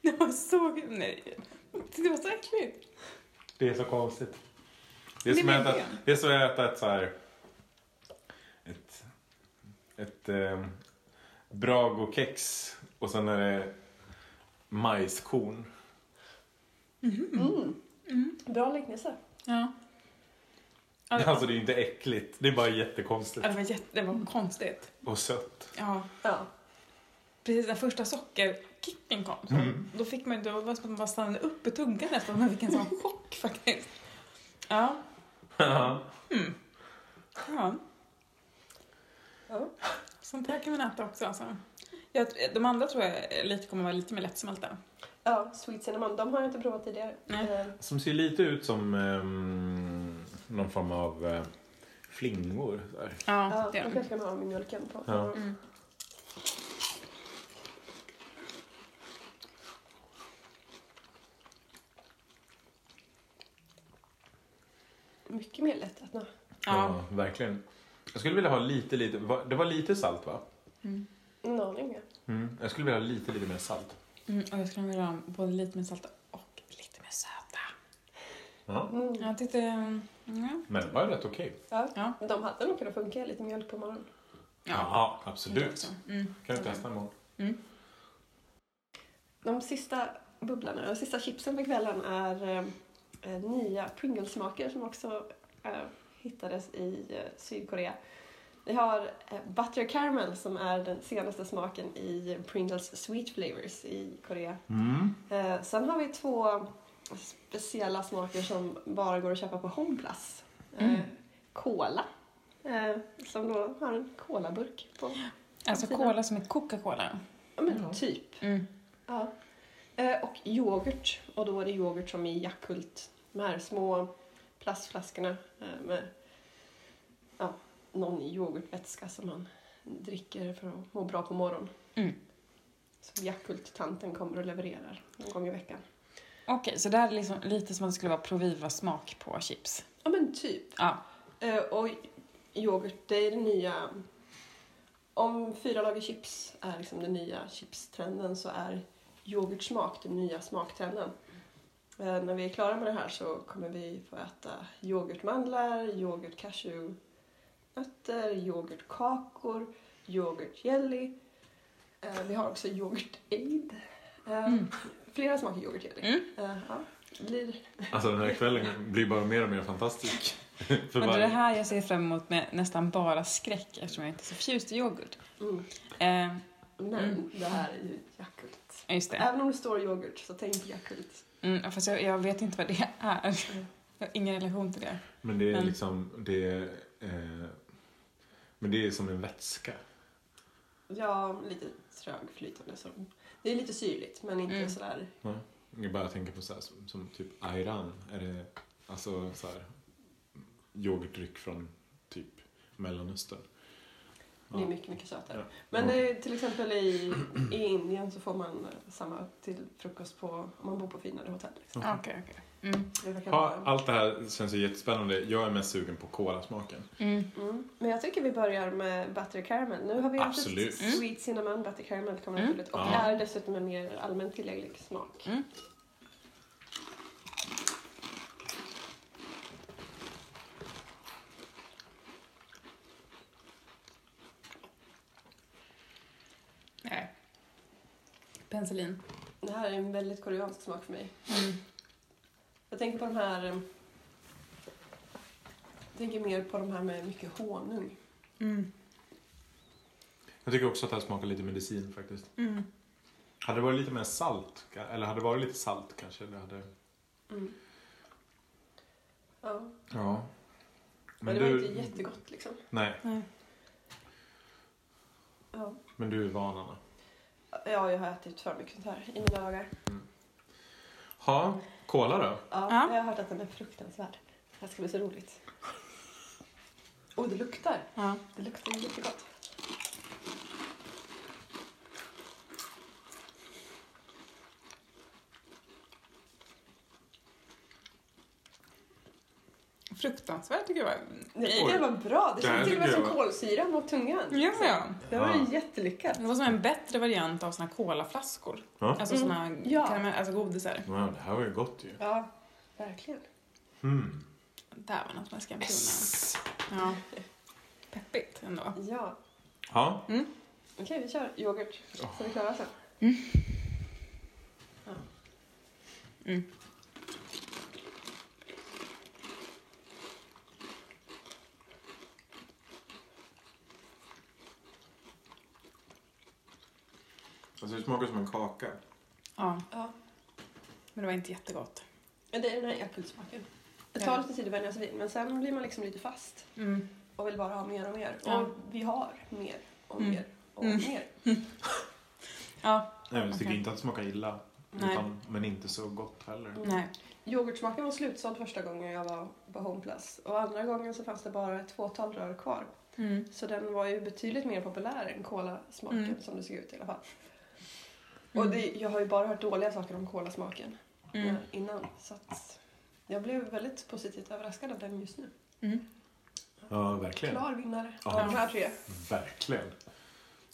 Det var så... Nej. Det var så äckligt. Det är så konstigt. Det är Det som är att äta, det är som att äta ett så här... Ett... Ett... Eh, Brago-kex och sen är det majskorn. Mm. Mm. Bra liknelse. Ja. Alltså det är inte äckligt, det är bara jättekonstigt. Ja, det var, jätte, det var konstigt. Och sött. Ja. Ja. Precis när första sockerkicken kom, så Mm. då fick man det var som att man bara stannade upp i tungan nästan. Man fick en sån chock faktiskt. Ja. Mm. Ja. ja. Sånt här kan man äta också alltså. Jag, de andra tror jag lite, kommer vara lite mer lättsmälta. Ja, Sweet Cinnamon. De har jag inte provat tidigare. Nej. Eh, Som ser lite ut som ehm, någon form av eh, flingor. Så här. Ja, Ja, det de är de. kanske kan ha med mjölken på. Ja. Mm. Mycket mer lättätna. Ja. verkligen. Jag skulle vilja ha lite, lite, det var lite salt va? Mm. En aning. ja. Mm. Jag skulle vilja ha lite, lite mer salt. Mm, och jag skulle vilja ha både lite mer salta och lite mer söta. Ja. Mm. Jag tyckte... mm, Ja. Men det var rätt okej. Ja. Ja. De hade nog kunnat funka lite mjölk på morgonen. Ja, absolut. Mm. Kan du testa imorgon? De sista bubblarna, de sista chipsen på kvällen är eh, nya Pringles-smaker som också eh, hittades i eh, Sydkorea. Vi har eh, Butter Caramel som är den senaste smaken i Pringles Sweet Flavors i Korea. Mm. Eh, sen har vi två speciella smaker som bara går att köpa på Homeplus. Eh, Mm. Cola, eh, som då har en colaburk på. Alltså cola som är Coca-Cola. Ja, men Ja. typ. Mm. Ja. Eh, och yoghurt. Och då är det yoghurt som i Yakult. De här små plastflaskorna eh, med ja, någon yoghurtvätska som man dricker för att må bra på morgonen. Mm. Som Yakult-tanten kommer och levererar någon gång i veckan. Okej, så det här är liksom lite som att det skulle vara Proviva-smak på chips. Ja men typ. Ja. Eh, och yoghurt, det är det nya... Om fyra lager chips är liksom den nya chipstrenden så är yoghurtsmak den nya smaktrenden. Eh, när vi är klara med det här så kommer vi få äta yoghurtmandlar, yoghurt cashewnötter, yoghurtkakor, yoghurtjelly. Eh, vi har också yoghurt aid. Mm. Flera smaker yoghurtjelly. Mm. Eh, ja, blir Alltså den här kvällen blir bara mer och mer fantastisk. För Men det är varje- det här jag ser fram emot med nästan bara skräck eftersom jag inte är så förtjust i yoghurt. Mm. Eh, Men Mm. det här är ju Yakult. just det. Även om det står yoghurt så tänk Yakult. Mm, fast jag, jag vet inte vad det är. Jag har ingen relation till det. Men det är Men- liksom, det är, eh, men det är som en vätska. Ja, lite trögflytande. Så. Det är lite syrligt men inte Mm. sådär. Jag bara tänker på så här, som, som typ ayran. Är det alltså så här yoghurtdryck från typ Mellanöstern? Det är Ja. mycket, mycket sötare. Ja. Men Ja. eh, till exempel i, i Indien så får man eh, samma till frukost på, om man bor på finare hotell. Liksom. Okej. Okej, okej. Mm. Vara- allt det här känns ju jättespännande. Jag är mest sugen på kolasmaken. Mm. Mm. Men jag tycker vi börjar med butter caramel. Nu har vi Absolut. haft sweet cinnamon butter caramel kommer Mm. och Ja. är dessutom en mer allmänt tillgänglig smak. Mm. Nej. Penicillin. Det här är en väldigt koreansk smak för mig. Mm. Jag tänker på de här... eh, Jag tänker mer på de här med mycket honung. Mm. Jag tycker också att det här smakar lite medicin faktiskt. Mm. Hade det varit lite mer salt, eller hade det varit lite salt kanske det hade... Mm. Ja, Ja. men, det var inte jättegott liksom. Nej, Nej. Ja. men du är van Anna. ja, jag har ätit för mycket sånt här i mina dagar. Ha, cola då? Ja, Ja. Jag har hört att den är fruktansvärd. Det här ska bli så roligt. Oh, det luktar. Ja. Det luktar jättegott. Fruktansvärt tycker jag. Nej, det var bra. Det känns till och med som kolsyra mot tungan. Ja, ja. Det var Ja. jättelyckat. Det var som en bättre variant av såna colaflaskor. Ja. Alltså Mm. såna Ja. karamell, alltså godisar. ja, det här var ju gott ju. Ja, verkligen. Mm. Där var något man ska betona. Ja. Peppigt ändå. Ja. Ja, Okej, vi kör yoghurt. Så är vi klara sen. Ja. Mm. Smakar som en kaka. Ja, Ja. men det var inte jättegott. Men Det är den här Yakult-smaken. Det tar lite tid att vänja sig vid, men sen blir man liksom lite fast Mm. och vill bara ha mer och mer. Ja. Och vi har mer och Mm. mer och Mm. mer. Ja, Nej, men jag tycker Okej. inte att det smakar illa. Nej. Utan, men inte så gott heller. Mm. nej. Yoghurtsmaken var slutsåld första gången jag var på Homeplus. Och andra gången så fanns det bara ett fåtal rör kvar. Mm. Så den var ju betydligt mer populär än kolasmaken Mm. som det såg ut i alla fall. Mm. Och det, jag har ju bara hört dåliga saker om kolasmaken Mm. eh, innan. Så att jag blev väldigt positivt överraskad av den just nu. Mm. Ja, verkligen. Klar vinnare Ja. av de här tre. Verkligen.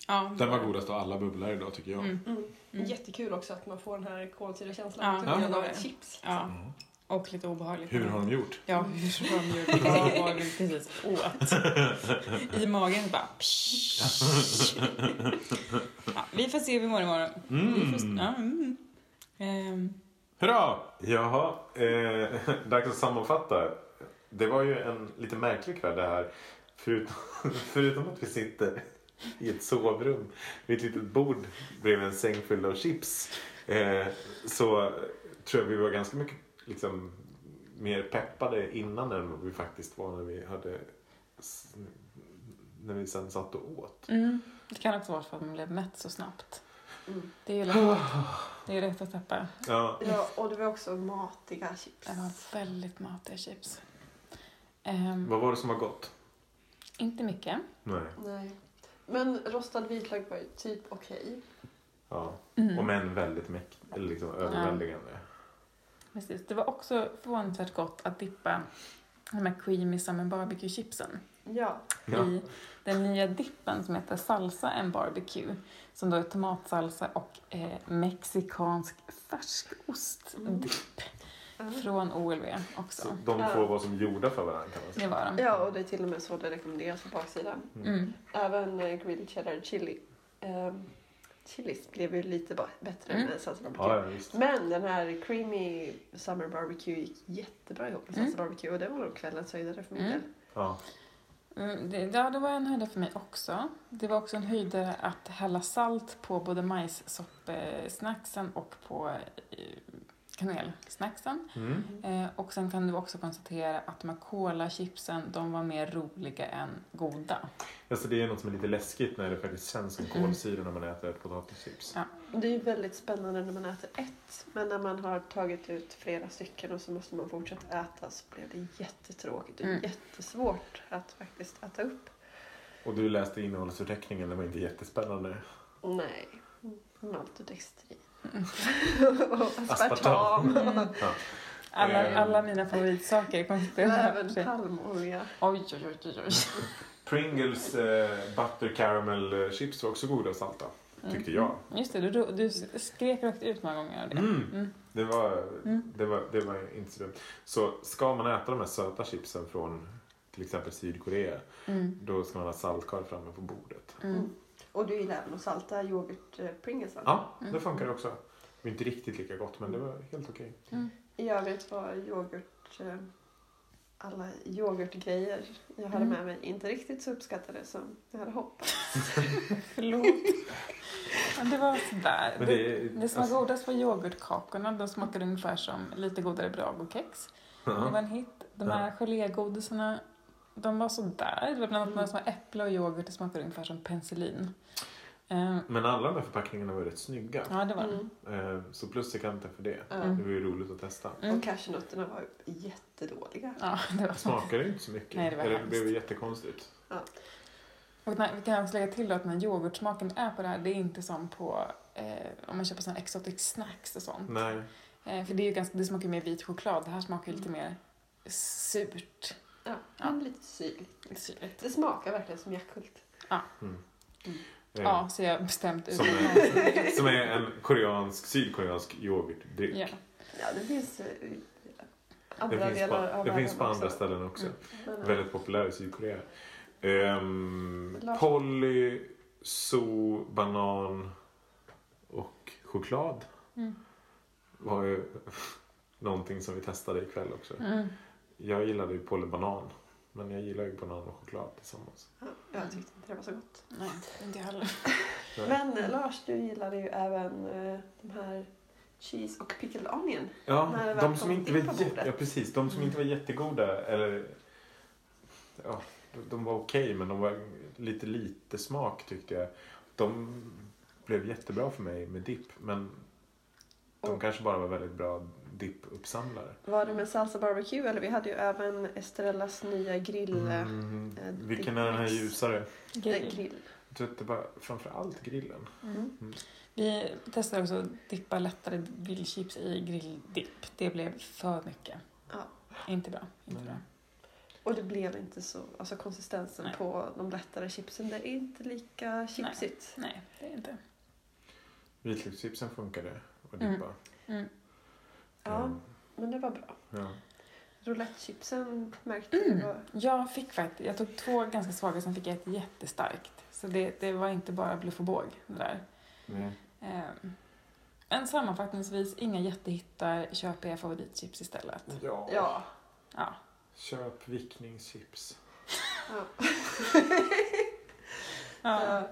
Ja, Den var godast av alla bubblor idag tycker jag. Mm. Mm. Mm. Jättekul också att man får den här kolsyrakänslan Ja, på ja, tungan av ett chips. Ja, Mm. Och lite obehagligt. Hur har de gjort? Ja, hur har de gjort? Vad var det vi precis åt? I magen bara... Ja, vi får se hur vi mår imorgon. Vi får, Mm. ja, mm. Ehm, Hurra! Jaha, eh, dags att sammanfatta. Det var ju en lite märklig kväll det här. Förutom, förutom att vi sitter i ett sovrum vid ett litet bord bredvid en säng full av chips. Eh, så tror jag vi var ganska mycket liksom, mer peppade innan än vi faktiskt var när vi hade när vi sen satt och åt. mm. Det kan också vara för att man blev mätt så snabbt. Mm. Det är ju lätt, det är lätt att tappa. Ja, Ja, och det var också matiga chips. Det var väldigt matiga chips. Ehm, vad var det som var gott? inte mycket. Nej. Nej. Men rostad vitlök var ju typ okej. Ja. Mm. Och men väldigt mäkt, eller liksom överväldigande. Precis. Det var också förvånansvärt gott att dippa de här creamy summer barbecue chipsen Ja. Ja. i den nya dippen som heter salsa and barbecue. Som då är tomatsalsa och eh, mexikansk färskostdipp från OLV också. Så de Ja. två var som gjorda för varandra kan man Det säga. var de. Ja, och det är till och med så det rekommenderas på baksidan. Mm. Även eh, grilled cheddar chili. Um, chilis blev ju lite bättre Mm. med salsa barbecue. Ja, ja, visst. Men den här creamy summer barbecue gick jättebra ihop med Mm. salsa barbecue och det var nog kvällens höjdare för min Mm. Ja. Mm, det, ja, det var en höjdare för mig också. Det var också en höjdare att hälla salt på både majssoppesnacksen och på eh, kanelsnacksen. Mm. Eh, och sen kan du också konstatera att de här cola-chipsen, de var mer roliga än goda. Alltså det är något som är lite läskigt när det faktiskt känns som Mm. kolsyra när man äter potatischips. Ja. Det är ju väldigt spännande när man äter ett. Men när man har tagit ut flera stycken och så måste man fortsätta äta så blev det jättetråkigt och Mm. jättesvårt att faktiskt äta upp. Och du läste innehållsförteckningen, det var inte jättespännande. Nej. Maltodextrin. Mm. och aspartam. Mm. Alla, Ehm. alla mina favoritsaker Och konstaterar även palmolja. Oj, oj, oj, oj. Pringles eh, butter caramel eh, chips var också goda och salta, tyckte jag. Mm. Just det, du, du skrek rakt ut många gånger av det. Mm. Mm. Det var, Mm. det, var, det var inte så dumt. Så ska man äta de här söta chipsen från till exempel Sydkorea, Mm. då ska man ha saltkar framme på bordet. Mm. Och du gillar även att salta yoghurt eh, Pringles va? Ja, Mm. det funkar också. Det var inte riktigt lika gott, men det var helt okej. I övrigt var yoghurt, eh, alla yoghurtgrejer jag hade Mm. med mig inte riktigt så uppskattade som jag hade hoppats. Förlåt. Men det var sådär. Men det, det, det som var godast var yoghurtkakorna. De smakade ungefär som lite godare Brago-kex. Det var en hit. De här gelégodisarna, de var sådär. Det var bland annat några som var äpple och yoghurt. Det smakade ungefär som penicillin. Eh, Men alla de här förpackningarna var rätt snygga. ja, det var det. Mm. Eh, Så plus i kanten för det. Ja. Mm. Det var ju roligt att testa. Mm. Och cashewnötterna var jättedåliga. Ja, det var smakade inte så mycket. Nej, det var Eller det blev jättekonstigt. Och när, vi kan också lägga till då att den här yoghurtsmaken är på det här, det är inte som på eh, om man köper såna exotic snacks och sånt. Nej. Eh, för det, är ju ganska, det smakar ju mer vit choklad. Det här smakar ju lite mer surt. Ja, Ja. men lite syrligt. Lite syrligt. Det smakar verkligen som Yakult. Mm. Mm. Eh, Ja, så jag bestämt ut. Som är, som är en koreansk, sydkoreansk yoghurtdryck. Ja. Ja, det finns eh, Det andra finns, delar på, av det finns på andra också. ställen också. Mm. Men, ja. Väldigt populär i Sydkorea. Um, Polly, so, banan och choklad Mm. var ju någonting som vi testade ikväll också. Mm. Jag gillade ju Polly banan. Men jag gillar ju banan och choklad tillsammans. Ja, jag tyckte inte det var så gott. Nej, inte heller. Men eh, Lars, du gillade ju även eh, de här cheese och pickled onion. Ja, de som inte in var, ja, precis, de som inte var jättegoda, eller ja, de- var okej men de var lite lite smak tyckte jag. De blev jättebra för mig med dipp men de Och- kanske bara var väldigt bra dippuppsamlare. Var det med salsa barbecue? Eller vi hade ju även Estrellas nya grill. Mm, eh, vilken är den här ljusare? Grill. grill. Jag tror att det var framför allt grillen. Mm. Vi testade också att dippa lättare grillchips i grilldipp. Det blev för mycket. Ja. Inte bra. Inte Nej. bra. Och det blev inte så, alltså konsistensen Nej. på de lättare chipsen, det är inte lika chipsigt. Nej, det är inte. Vitlökschipsen funkade att Mm. dippa. Mm. Ja, Mm. men det var bra. Ja. Roulettechipsen märkte Mm. du var... Jag fick faktiskt, jag tog två ganska svaga, sen fick jag ett jättestarkt. Så det, det var inte bara bluff och båg det där. Nej. Ehm, Men sammanfattningsvis, inga jättehittar, köp era favoritchips istället. Ja. Ja. Ja. Köp vickningschips. ja. ja. Ja.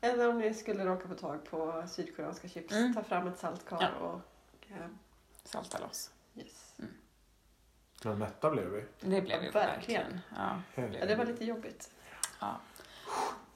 Eller om ni skulle råka få tag på sydkoreanska chips, Mm. ta fram ett saltkar Ja. och... eh, Salta loss. yes. Men mätta blev vi. Det blev vi Verkligen. verkligen. Ja. Ja, det var lite jobbigt.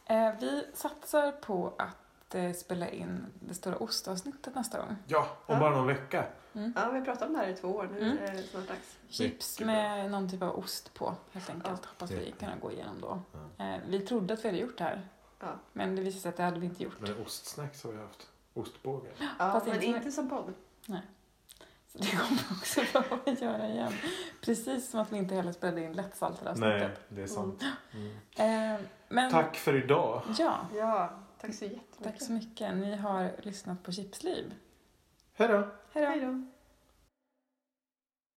Eh, Vi satsar på att eh, spela in det stora ostavsnittet nästa gång. Ja, om Ja. bara någon vecka. Mm. Ja, vi har pratat om det här i två år. Nu Mm. är det snart dags. Chips med någon typ av ost på helt enkelt. Hoppas vi kunna gå igenom då. Ja. Eh, Vi trodde att vi hade gjort det här. Ja. Men det visade sig att det hade vi inte gjort. Men ostsnacks har vi haft. Ostbågar. Ja, Fast men inte inte, som- som podd. Så det kommer vi också behöva göra igen. Precis som att vi inte heller spelade in lättsaltade Nej, avsnittet. det är sant. Mm. Eh, Men, Tack för idag. Ja, Ja, tack så jättemycket. tack så mycket. Ni har lyssnat på Chipsliv. Hej då. Hej då.